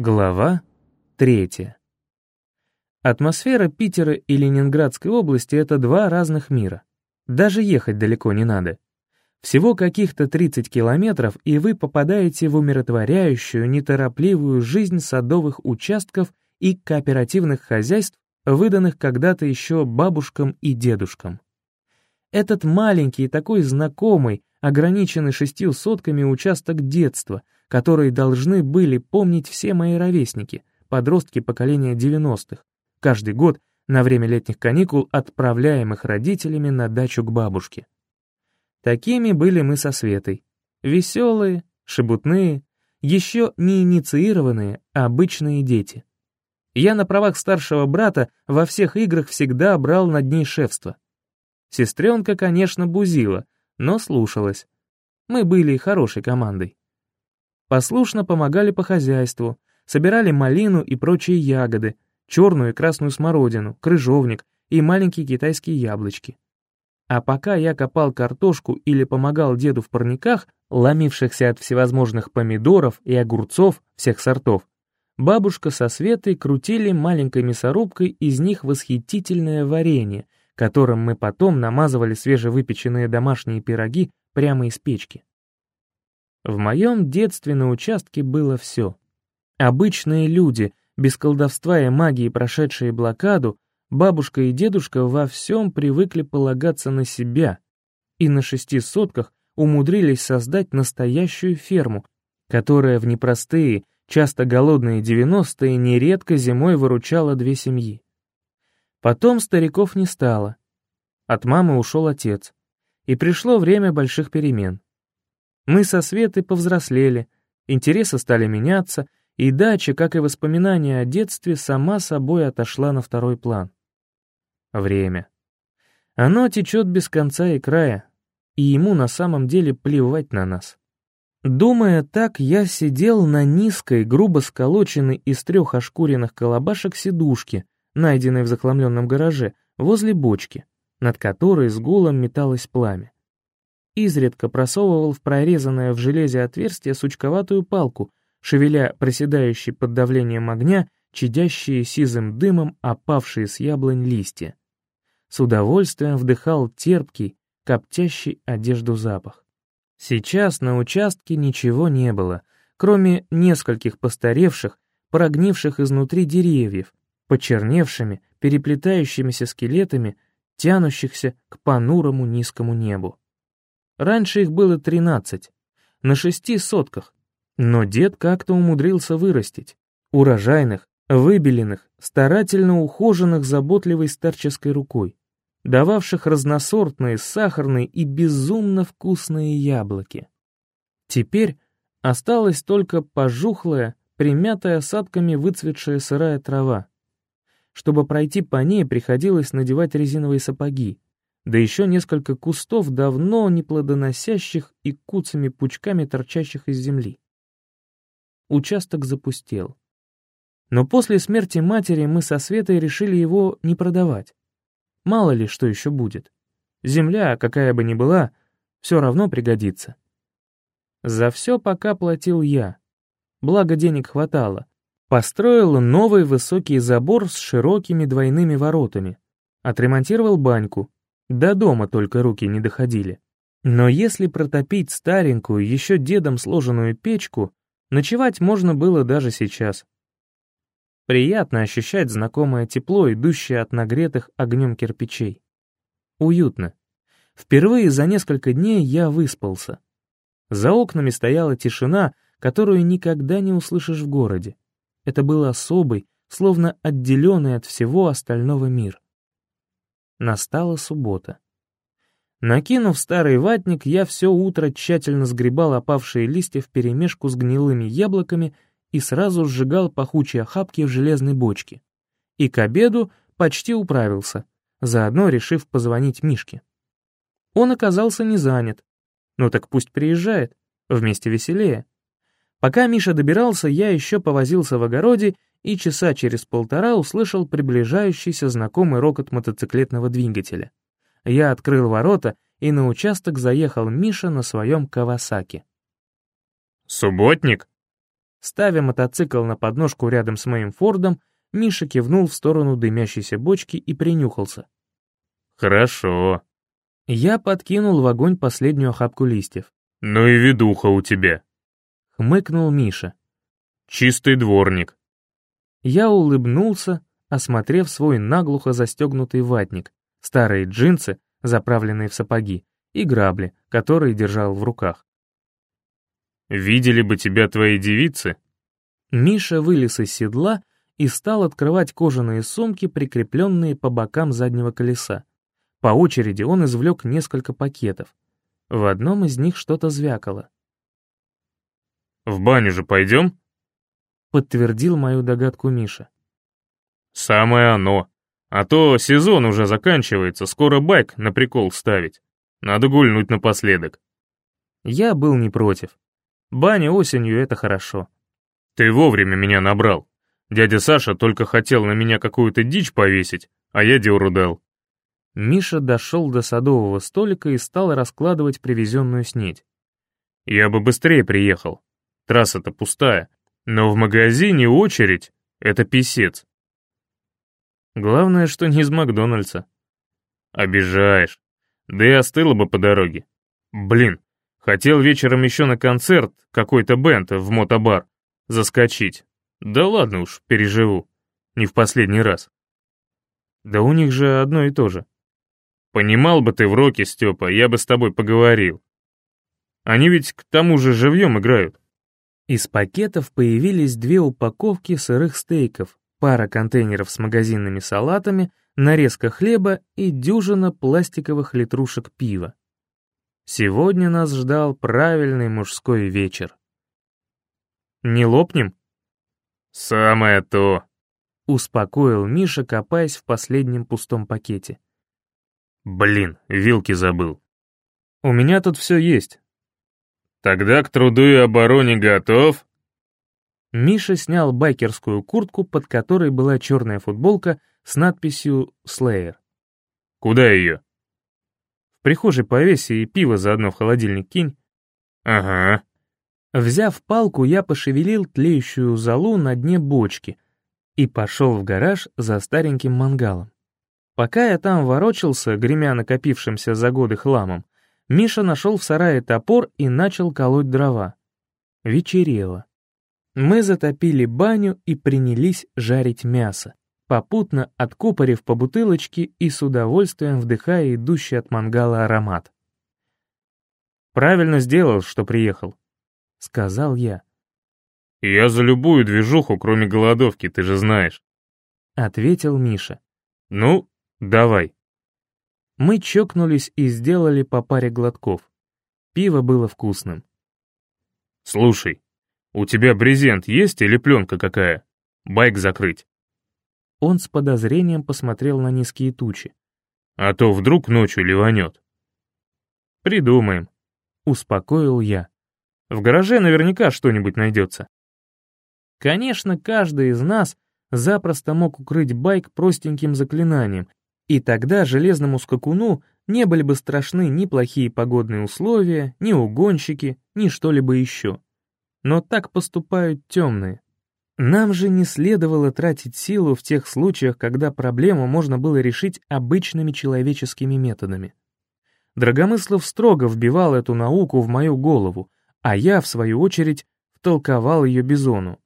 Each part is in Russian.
Глава третья. Атмосфера Питера и Ленинградской области — это два разных мира. Даже ехать далеко не надо. Всего каких-то 30 километров, и вы попадаете в умиротворяющую, неторопливую жизнь садовых участков и кооперативных хозяйств, выданных когда-то еще бабушкам и дедушкам. Этот маленький, такой знакомый, ограниченный шестью сотками участок детства, который должны были помнить все мои ровесники, подростки поколения 90-х, каждый год на время летних каникул отправляемых родителями на дачу к бабушке. Такими были мы со Светой. Веселые, шебутные, еще не инициированные, обычные дети. Я на правах старшего брата во всех играх всегда брал над ней шефство. Сестренка, конечно, бузила, но слушалась. Мы были хорошей командой. Послушно помогали по хозяйству, собирали малину и прочие ягоды, черную и красную смородину, крыжовник и маленькие китайские яблочки. А пока я копал картошку или помогал деду в парниках, ломившихся от всевозможных помидоров и огурцов всех сортов, бабушка со Светой крутили маленькой мясорубкой из них восхитительное варенье, которым мы потом намазывали свежевыпеченные домашние пироги прямо из печки. В моем детстве на участке было все. Обычные люди, без колдовства и магии прошедшие блокаду, Бабушка и дедушка во всем привыкли полагаться на себя и на шести сотках умудрились создать настоящую ферму, которая в непростые, часто голодные девяностые нередко зимой выручала две семьи. Потом стариков не стало. От мамы ушел отец, и пришло время больших перемен. Мы со Светой повзрослели, интересы стали меняться, и дача, как и воспоминания о детстве, сама собой отошла на второй план. Время. Оно течет без конца и края, и ему на самом деле плевать на нас. Думая так, я сидел на низкой, грубо сколоченной из трех ошкуренных колобашек сидушке, найденной в захламленном гараже, возле бочки, над которой с гулом металось пламя. Изредка просовывал в прорезанное в железе отверстие сучковатую палку, шевеля проседающий под давлением огня чадящие сизым дымом опавшие с яблонь листья. С удовольствием вдыхал терпкий, коптящий одежду запах. Сейчас на участке ничего не было, кроме нескольких постаревших, прогнивших изнутри деревьев, почерневшими, переплетающимися скелетами, тянущихся к понурому низкому небу. Раньше их было тринадцать, на шести сотках, но дед как-то умудрился вырастить. Урожайных, выбеленных, старательно ухоженных заботливой старческой рукой, дававших разносортные, сахарные и безумно вкусные яблоки. Теперь осталась только пожухлая, примятая осадками выцветшая сырая трава. Чтобы пройти по ней, приходилось надевать резиновые сапоги, да еще несколько кустов давно не плодоносящих и куцами пучками торчащих из земли. Участок запустел. Но после смерти матери мы со Светой решили его не продавать. Мало ли, что еще будет. Земля, какая бы ни была, все равно пригодится. За все пока платил я. Благо денег хватало. Построил новый высокий забор с широкими двойными воротами. Отремонтировал баньку. До дома только руки не доходили. Но если протопить старенькую, еще дедом сложенную печку, ночевать можно было даже сейчас. Приятно ощущать знакомое тепло, идущее от нагретых огнем кирпичей. Уютно. Впервые за несколько дней я выспался. За окнами стояла тишина, которую никогда не услышишь в городе. Это был особый, словно отделенный от всего остального мир. Настала суббота. Накинув старый ватник, я все утро тщательно сгребал опавшие листья вперемешку с гнилыми яблоками и сразу сжигал пахучие охапки в железной бочке. И к обеду почти управился, заодно решив позвонить Мишке. Он оказался не занят. Ну так пусть приезжает, вместе веселее. Пока Миша добирался, я еще повозился в огороде и часа через полтора услышал приближающийся знакомый рокот мотоциклетного двигателя. Я открыл ворота, и на участок заехал Миша на своем Кавасаки. «Субботник?» Ставя мотоцикл на подножку рядом с моим Фордом, Миша кивнул в сторону дымящейся бочки и принюхался. «Хорошо». Я подкинул в огонь последнюю охапку листьев. «Ну и ведуха у тебя», — хмыкнул Миша. «Чистый дворник». Я улыбнулся, осмотрев свой наглухо застегнутый ватник, старые джинсы, заправленные в сапоги, и грабли, которые держал в руках. «Видели бы тебя твои девицы?» Миша вылез из седла и стал открывать кожаные сумки, прикрепленные по бокам заднего колеса. По очереди он извлек несколько пакетов. В одном из них что-то звякало. «В баню же пойдем?» Подтвердил мою догадку Миша. «Самое оно. А то сезон уже заканчивается, скоро байк на прикол ставить. Надо гульнуть напоследок». Я был не против. Баня осенью — это хорошо. «Ты вовремя меня набрал. Дядя Саша только хотел на меня какую-то дичь повесить, а я дёру дал. Миша дошел до садового столика и стал раскладывать привезенную снедь. «Я бы быстрее приехал. Трасса-то пустая. Но в магазине очередь — это писец. Главное, что не из Макдональдса. Обижаешь. Да и остыло бы по дороге. Блин, хотел вечером еще на концерт какой-то бенд в мотобар заскочить. Да ладно уж, переживу. Не в последний раз. Да у них же одно и то же. Понимал бы ты в роке, Степа, я бы с тобой поговорил. Они ведь к тому же живьем играют. Из пакетов появились две упаковки сырых стейков, пара контейнеров с магазинными салатами, нарезка хлеба и дюжина пластиковых литрушек пива. Сегодня нас ждал правильный мужской вечер. «Не лопнем?» «Самое то», — успокоил Миша, копаясь в последнем пустом пакете. Блин, вилки забыл. У меня тут все есть. Тогда к труду и обороне готов? Миша снял байкерскую куртку, под которой была черная футболка с надписью «Slayer». Куда ее? В прихожей повеси и пиво заодно в холодильник кинь. Ага. Взяв палку, я пошевелил тлеющую золу на дне бочки и пошел в гараж за стареньким мангалом. Пока я там ворочался, гремя накопившимся за годы хламом, Миша нашел в сарае топор и начал колоть дрова. Вечерело. Мы затопили баню и принялись жарить мясо, попутно откупорив по бутылочке и с удовольствием вдыхая идущий от мангала аромат. «Правильно сделал, что приехал», — сказал я. «Я за любую движуху, кроме голодовки, ты же знаешь», — ответил Миша. «Ну, «Давай». Мы чокнулись и сделали по паре глотков. Пиво было вкусным. «Слушай, у тебя брезент есть или пленка какая? Байк закрыть?» Он с подозрением посмотрел на низкие тучи. «А то вдруг ночью ливанет». «Придумаем», — успокоил я. «В гараже наверняка что-нибудь найдется». Конечно, каждый из нас запросто мог укрыть байк простеньким заклинанием и тогда железному скакуну не были бы страшны ни плохие погодные условия, ни угонщики, ни что-либо еще. Но так поступают темные. Нам же не следовало тратить силу в тех случаях, когда проблему можно было решить обычными человеческими методами. Драгомыслов строго вбивал эту науку в мою голову, а я, в свою очередь, втолковал ее Бизону.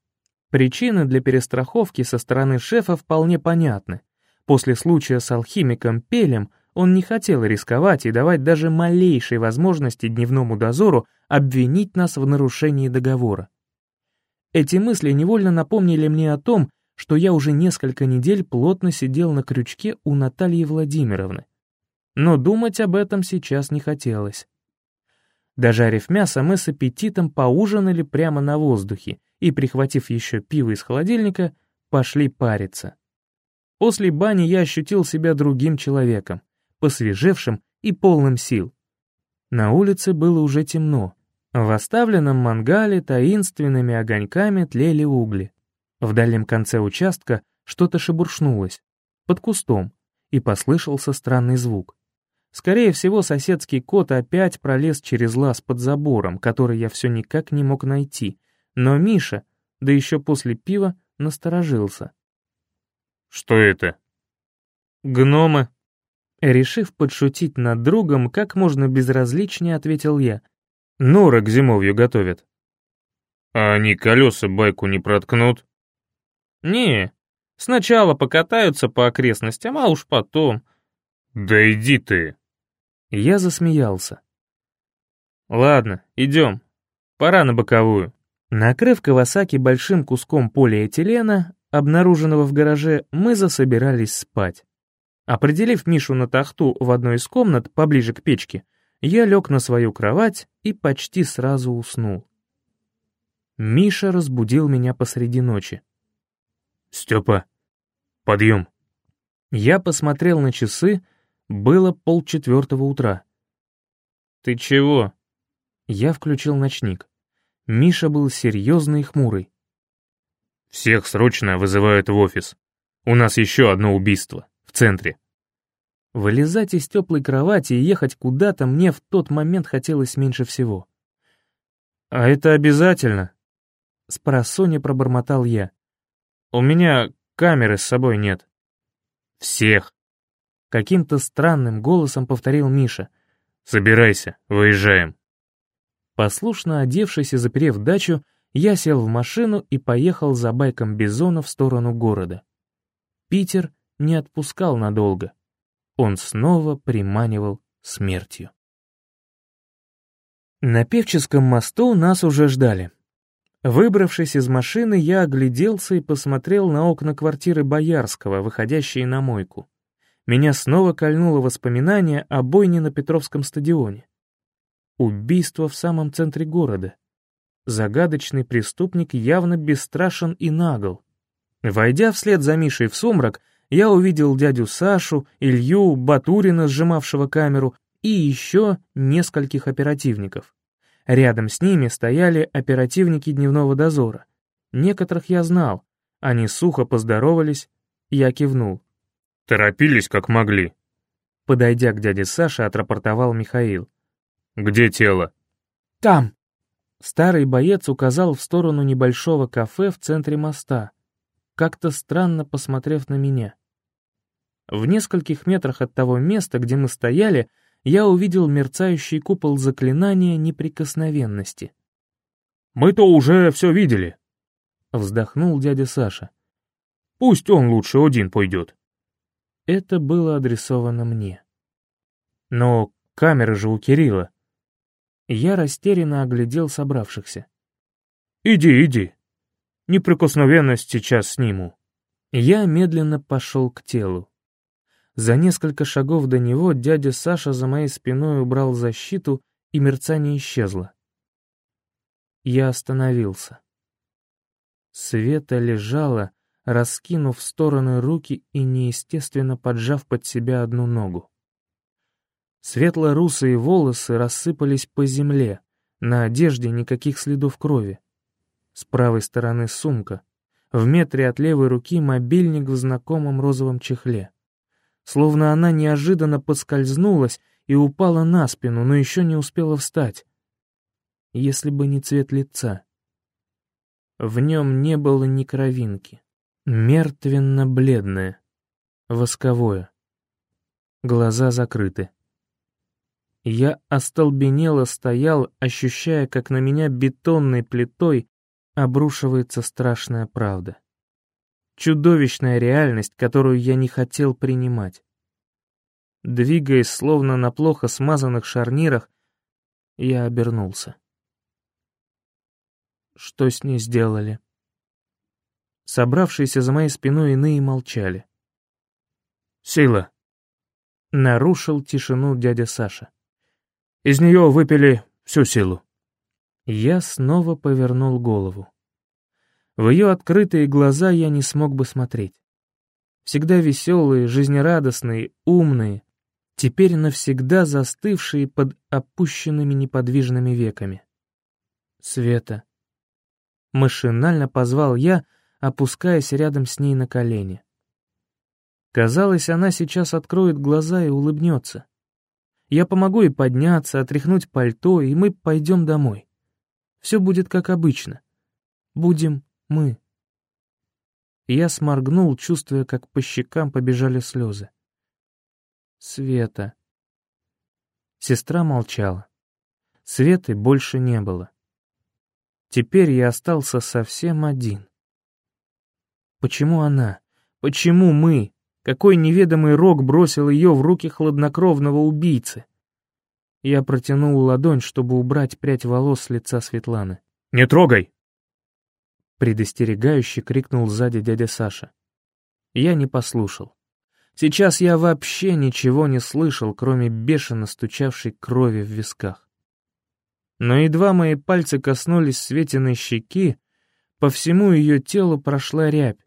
Причины для перестраховки со стороны шефа вполне понятны. После случая с алхимиком Пелем он не хотел рисковать и давать даже малейшей возможности дневному дозору обвинить нас в нарушении договора. Эти мысли невольно напомнили мне о том, что я уже несколько недель плотно сидел на крючке у Натальи Владимировны. Но думать об этом сейчас не хотелось. Дожарив мясо, мы с аппетитом поужинали прямо на воздухе и, прихватив еще пиво из холодильника, пошли париться. После бани я ощутил себя другим человеком, посвежевшим и полным сил. На улице было уже темно. В оставленном мангале таинственными огоньками тлели угли. В дальнем конце участка что-то шебуршнулось, под кустом, и послышался странный звук. Скорее всего, соседский кот опять пролез через лаз под забором, который я все никак не мог найти, но Миша, да еще после пива, насторожился. «Что это?» «Гномы». Решив подшутить над другом, как можно безразличнее ответил я. «Норы к зимовью готовят». «А они колеса байку не проткнут?» «Не, сначала покатаются по окрестностям, а уж потом...» «Да иди ты!» Я засмеялся. «Ладно, идем. Пора на боковую». Накрыв Кавасаки большим куском полиэтилена, обнаруженного в гараже, мы засобирались спать. Определив Мишу на тахту в одной из комнат, поближе к печке, я лег на свою кровать и почти сразу уснул. Миша разбудил меня посреди ночи. «Степа, подъем!» Я посмотрел на часы, было полчетвертого утра. «Ты чего?» Я включил ночник. Миша был серьезный и хмурый. «Всех срочно вызывают в офис. У нас еще одно убийство, в центре». Вылезать из теплой кровати и ехать куда-то мне в тот момент хотелось меньше всего. «А это обязательно?» С просони пробормотал я. «У меня камеры с собой нет». «Всех!» Каким-то странным голосом повторил Миша. «Собирайся, выезжаем». Послушно одевшись и заперев дачу, я сел в машину и поехал за байком Бизона в сторону города. Питер не отпускал надолго. Он снова приманивал смертью. На Певческом мосту нас уже ждали. Выбравшись из машины, я огляделся и посмотрел на окна квартиры Боярского, выходящие на мойку. Меня снова кольнуло воспоминание о бойне на Петровском стадионе. Убийство в самом центре города. Загадочный преступник явно бесстрашен и нагл. Войдя вслед за Мишей в сумрак, я увидел дядю Сашу, Илью, Батурина, сжимавшего камеру, и еще нескольких оперативников. Рядом с ними стояли оперативники дневного дозора. Некоторых я знал. Они сухо поздоровались, я кивнул. «Торопились, как могли». Подойдя к дяде Саше, отрапортовал Михаил. «Где тело?» «Там!» Старый боец указал в сторону небольшого кафе в центре моста, как-то странно посмотрев на меня. В нескольких метрах от того места, где мы стояли, я увидел мерцающий купол заклинания неприкосновенности. «Мы-то уже все видели», — вздохнул дядя Саша. «Пусть он лучше один пойдет». Это было адресовано мне. Но камера же у Кирилла. Я растерянно оглядел собравшихся. «Иди, иди. Неприкосновенность сейчас сниму». Я медленно пошел к телу. За несколько шагов до него дядя Саша за моей спиной убрал защиту, и мерцание исчезло. Я остановился. Света лежала, раскинув в стороны руки и неестественно поджав под себя одну ногу. Светло-русые волосы рассыпались по земле, на одежде никаких следов крови. С правой стороны сумка, в метре от левой руки мобильник в знакомом розовом чехле. Словно она неожиданно подскользнулась и упала на спину, но еще не успела встать. Если бы не цвет лица. В нем не было ни кровинки. Мертвенно-бледное, восковое. Глаза закрыты. Я остолбенело стоял, ощущая, как на меня бетонной плитой обрушивается страшная правда. Чудовищная реальность, которую я не хотел принимать. Двигаясь словно на плохо смазанных шарнирах, я обернулся. Что с ней сделали? Собравшиеся за моей спиной иные молчали. «Сила!» — нарушил тишину дядя Саша. Из нее выпили всю силу. Я снова повернул голову. В ее открытые глаза я не смог бы смотреть. Всегда веселые, жизнерадостные, умные, теперь навсегда застывшие под опущенными неподвижными веками. Света. Машинально позвал я, опускаясь рядом с ней на колени. Казалось, она сейчас откроет глаза и улыбнется. Я помогу ей подняться, отряхнуть пальто, и мы пойдем домой. Все будет как обычно. Будем мы. Я сморгнул, чувствуя, как по щекам побежали слезы. Света. Сестра молчала. Светы больше не было. Теперь я остался совсем один. Почему она? Почему мы? Какой неведомый рок бросил ее в руки хладнокровного убийцы? Я протянул ладонь, чтобы убрать прядь волос с лица Светланы. «Не трогай!» Предостерегающе крикнул сзади дядя Саша. Я не послушал. Сейчас я вообще ничего не слышал, кроме бешено стучавшей крови в висках. Но едва мои пальцы коснулись Светиной щеки, по всему ее телу прошла рябь,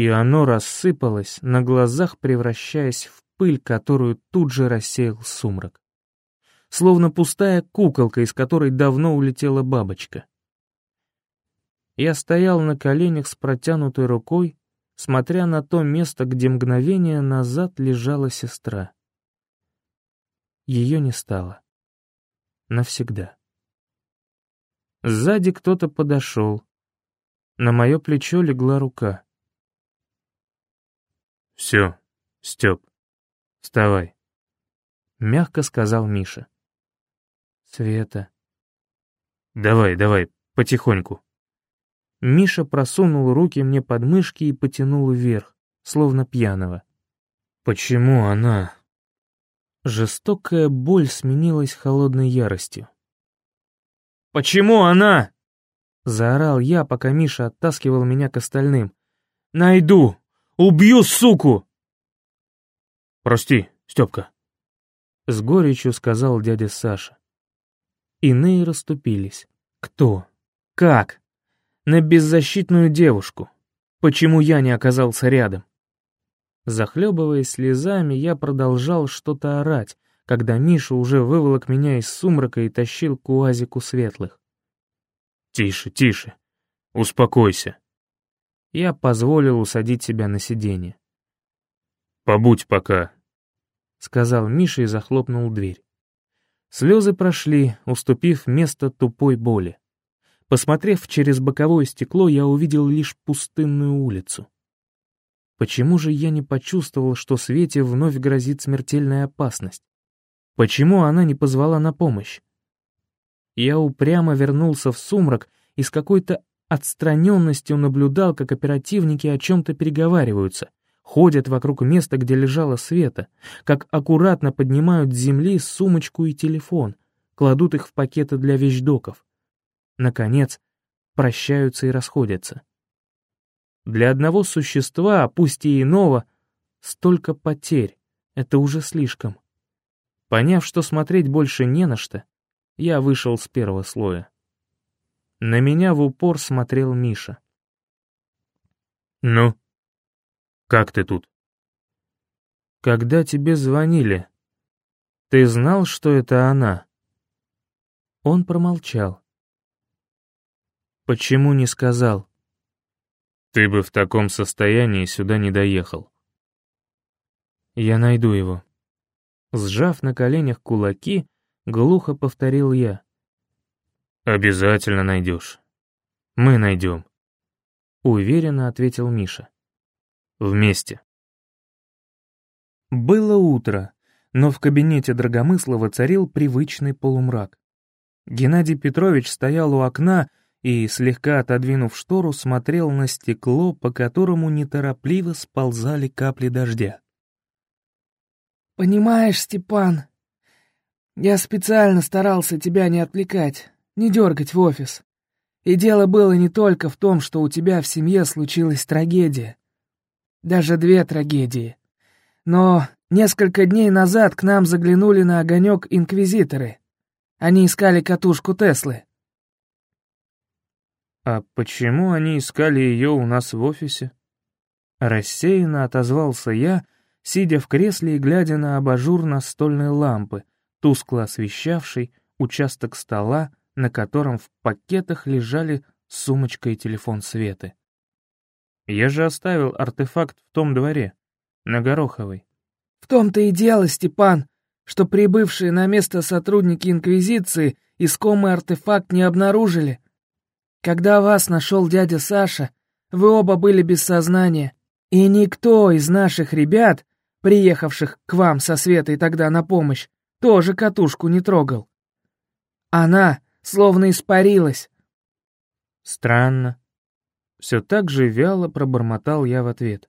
и оно рассыпалось, на глазах превращаясь в пыль, которую тут же рассеял сумрак. Словно пустая куколка, из которой давно улетела бабочка. Я стоял на коленях с протянутой рукой, смотря на то место, где мгновение назад лежала сестра. Ее не стало. Навсегда. Сзади кто-то подошел. На мое плечо легла рука. «Все, Степ, вставай», — мягко сказал Миша. «Света». «Давай, давай, потихоньку». Миша просунул руки мне под мышки и потянул вверх, словно пьяного. «Почему она?» Жестокая боль сменилась холодной яростью. «Почему она?» — заорал я, пока Миша оттаскивал меня к остальным. «Найду!» Убью, суку!» «Прости, Степка», — с горечью сказал дядя Саша. Иные расступились. Кто? Как? На беззащитную девушку. Почему я не оказался рядом? Захлебываясь слезами, я продолжал что-то орать, когда Миша уже выволок меня из сумрака и тащил к уазику светлых. «Тише, тише. Успокойся», я позволил усадить себя на сиденье. «Побудь пока», — сказал Миша и захлопнул дверь. Слезы прошли, уступив место тупой боли. Посмотрев через боковое стекло, я увидел лишь пустынную улицу. Почему же я не почувствовал, что Свете вновь грозит смертельная опасность? Почему она не позвала на помощь? Я упрямо вернулся в сумрак и с какой-то отстраненностью наблюдал, как оперативники о чем-то переговариваются, ходят вокруг места, где лежала Света, как аккуратно поднимают с земли сумочку и телефон, кладут их в пакеты для вещдоков. Наконец, прощаются и расходятся. Для одного существа, пусть и иного, столько потерь — это уже слишком. Поняв, что смотреть больше не на что, я вышел с первого слоя. На меня в упор смотрел Миша. «Ну? Как ты тут?» «Когда тебе звонили, ты знал, что это она?» Он промолчал. «Почему не сказал?» «Ты бы в таком состоянии сюда не доехал». «Я найду его». Сжав на коленях кулаки, глухо повторил я. «Обязательно найдешь. Мы найдем», — уверенно ответил Миша. «Вместе». Было утро, но в кабинете Драгомыслова царил привычный полумрак. Геннадий Петрович стоял у окна и, слегка отодвинув штору, смотрел на стекло, по которому неторопливо сползали капли дождя. «Понимаешь, Степан, я специально старался тебя не отвлекать не дергать в офис. И дело было не только в том, что у тебя в семье случилась трагедия. Даже две трагедии. Но несколько дней назад к нам заглянули на огонек инквизиторы. Они искали катушку Теслы. «А почему они искали ее у нас в офисе?» Рассеянно отозвался я, сидя в кресле и глядя на абажур настольной лампы, тускло освещавший участок стола, на котором в пакетах лежали сумочка и телефон Светы. Я же оставил артефакт в том дворе, на Гороховой. В том-то и дело, Степан, что прибывшие на место сотрудники Инквизиции искомый артефакт не обнаружили. Когда вас нашел дядя Саша, вы оба были без сознания, и никто из наших ребят, приехавших к вам со Светой тогда на помощь, тоже катушку не трогал. Она словно испарилась. Странно. Все так же вяло пробормотал я в ответ.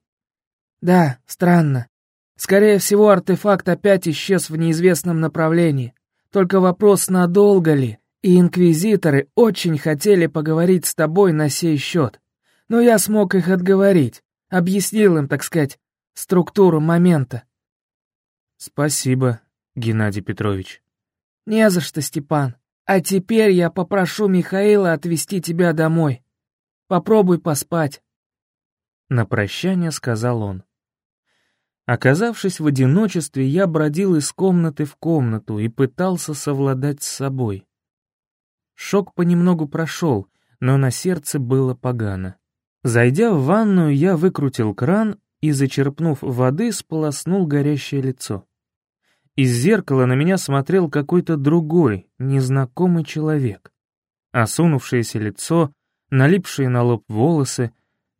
Да, странно. Скорее всего, артефакт опять исчез в неизвестном направлении. Только вопрос, надолго ли, и инквизиторы очень хотели поговорить с тобой на сей счет. Но я смог их отговорить, объяснил им, так сказать, структуру момента. Спасибо, Геннадий Петрович. Не за что, Степан. А теперь я попрошу Михаила отвезти тебя домой. Попробуй поспать. На прощание сказал он. Оказавшись в одиночестве, я бродил из комнаты в комнату и пытался совладать с собой. Шок понемногу прошел, но на сердце было погано. Зайдя в ванную, я выкрутил кран и, зачерпнув воды, сполоснул горящее лицо. Из зеркала на меня смотрел какой-то другой, незнакомый человек. Осунувшееся лицо, налипшие на лоб волосы,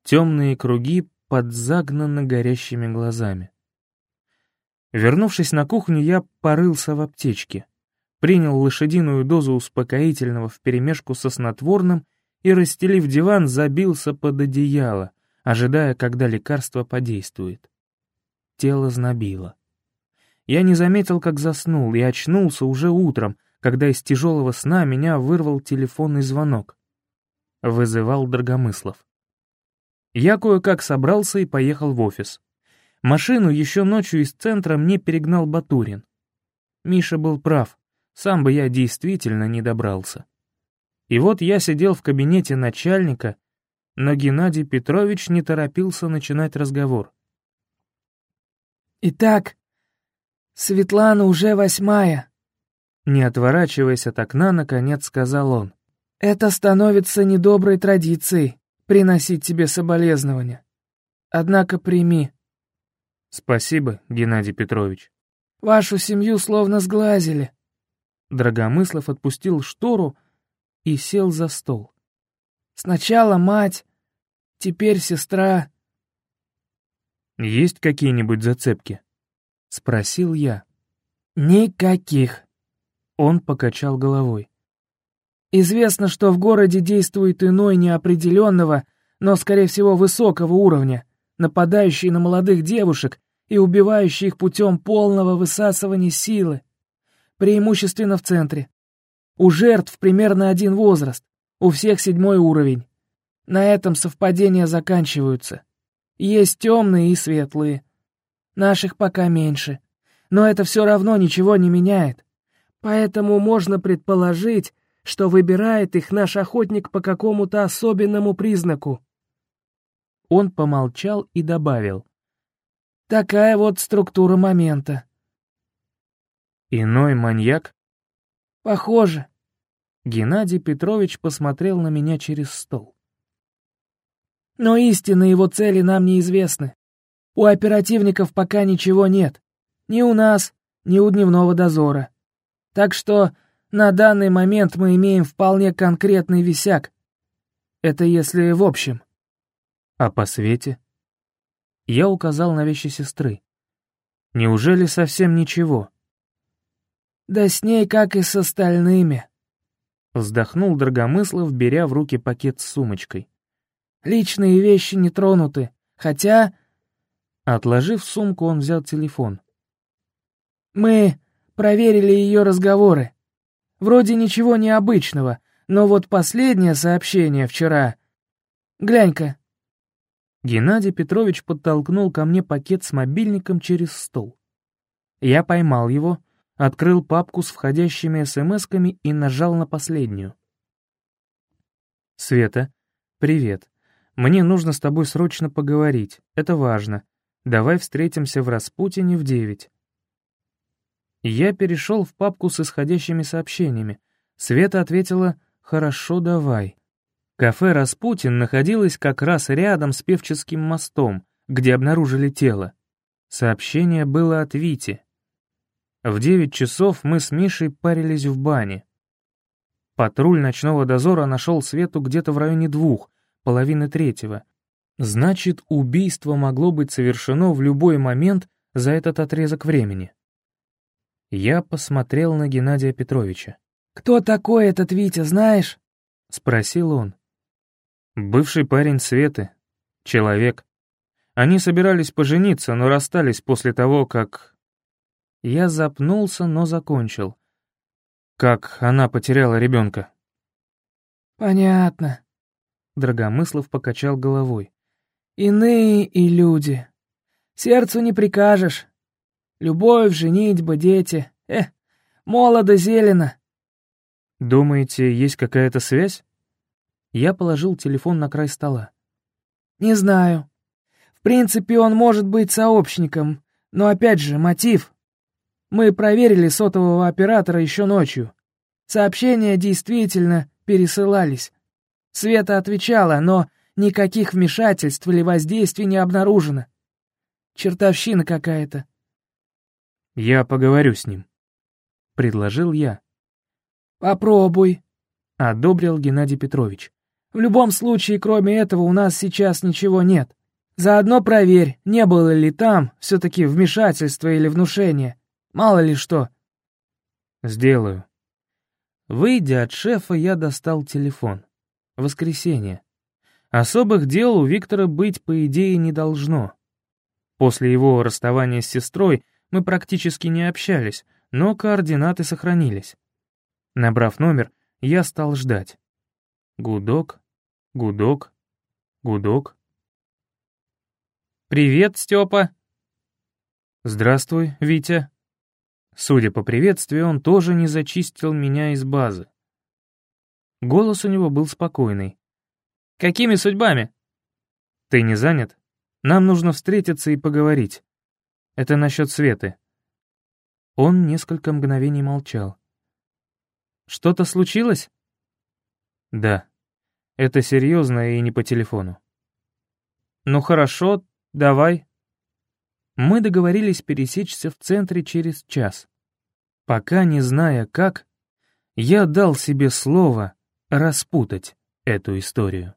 темные круги под загнанно горящими глазами. Вернувшись на кухню, я порылся в аптечке, принял лошадиную дозу успокоительного вперемешку со снотворным и, расстелив диван, забился под одеяло, ожидая, когда лекарство подействует. Тело знобило. Я не заметил, как заснул, и очнулся уже утром, когда из тяжелого сна меня вырвал телефонный звонок. Вызывал Драгомыслов. Я кое-как собрался и поехал в офис. Машину еще ночью из центра мне перегнал Батурин. Миша был прав, сам бы я действительно не добрался. И вот я сидел в кабинете начальника, но Геннадий Петрович не торопился начинать разговор. «Итак, Светлана уже восьмая», — не отворачиваясь от окна, наконец сказал он. «Это становится недоброй традицией — приносить тебе соболезнования. Однако прими, «Спасибо, Геннадий Петрович». «Вашу семью словно сглазили». Драгомыслов отпустил штору и сел за стол. «Сначала мать, теперь сестра». «Есть какие-нибудь зацепки?» — спросил я. «Никаких», — он покачал головой. «Известно, что в городе действует иной неопределенного, но, скорее всего, высокого уровня, нападающий на молодых девушек и убивающий их путем полного высасывания силы. Преимущественно в центре. У жертв примерно один возраст, у всех седьмой уровень. На этом совпадения заканчиваются. Есть темные и светлые. Наших пока меньше. Но это все равно ничего не меняет. Поэтому можно предположить, что выбирает их наш охотник по какому-то особенному признаку. Он помолчал и добавил. «Такая вот структура момента». «Иной маньяк?» «Похоже». Геннадий Петрович посмотрел на меня через стол. «Но истинные его цели нам неизвестны. У оперативников пока ничего нет. Ни у нас, ни у дневного дозора. Так что на данный момент мы имеем вполне конкретный висяк. Это если в общем. А по свете? Я указал на вещи сестры. Неужели совсем ничего? Да с ней, как и с остальными. Вздохнул Драгомыслов, беря в руки пакет с сумочкой. Личные вещи не тронуты, хотя... Отложив сумку, он взял телефон. Мы проверили ее разговоры. Вроде ничего необычного, но вот последнее сообщение вчера... Глянь-ка, Геннадий Петрович подтолкнул ко мне пакет с мобильником через стол. Я поймал его, открыл папку с входящими смс-ками и нажал на последнюю. «Света, привет. Мне нужно с тобой срочно поговорить. Это важно. Давай встретимся в Распутине в девять». Я перешел в папку с исходящими сообщениями. Света ответила «Хорошо, давай». Кафе «Распутин» находилось как раз рядом с Певческим мостом, где обнаружили тело. Сообщение было от Вити. В девять часов мы с Мишей парились в бане. Патруль ночного дозора нашел Свету где-то в районе двух, половины третьего. Значит, убийство могло быть совершено в любой момент за этот отрезок времени. Я посмотрел на Геннадия Петровича. «Кто такой этот Витя, знаешь?» — спросил он. «Бывший парень Светы. Человек. Они собирались пожениться, но расстались после того, как...» Я запнулся, но закончил. «Как она потеряла ребенка?» «Понятно», — Драгомыслов покачал головой. «Иные и люди. Сердцу не прикажешь. Любовь, женитьба, дети. Э, молодо зелено». «Думаете, есть какая-то связь?» Я положил телефон на край стола. «Не знаю. В принципе, он может быть сообщником, но опять же, мотив. Мы проверили сотового оператора еще ночью. Сообщения действительно пересылались. Света отвечала, но никаких вмешательств или воздействий не обнаружено. Чертовщина какая-то. «Я поговорю с ним», — предложил я. «Попробуй», — одобрил Геннадий Петрович. «В любом случае, кроме этого, у нас сейчас ничего нет. Заодно проверь, не было ли там все-таки вмешательства или внушения. Мало ли что». «Сделаю». Выйдя от шефа, я достал телефон. Воскресенье. Особых дел у Виктора быть, по идее, не должно. После его расставания с сестрой мы практически не общались, но координаты сохранились. Набрав номер, я стал ждать. Гудок, гудок, гудок. «Привет, Степа!» «Здравствуй, Витя!» Судя по приветствию, он тоже не зачистил меня из базы. Голос у него был спокойный. «Какими судьбами?» «Ты не занят? Нам нужно встретиться и поговорить. Это насчет Светы». Он несколько мгновений молчал. «Что-то случилось?» «Да. Это серьезно и не по телефону». «Ну хорошо, давай». Мы договорились пересечься в центре через час. Пока не зная как, я дал себе слово распутать эту историю.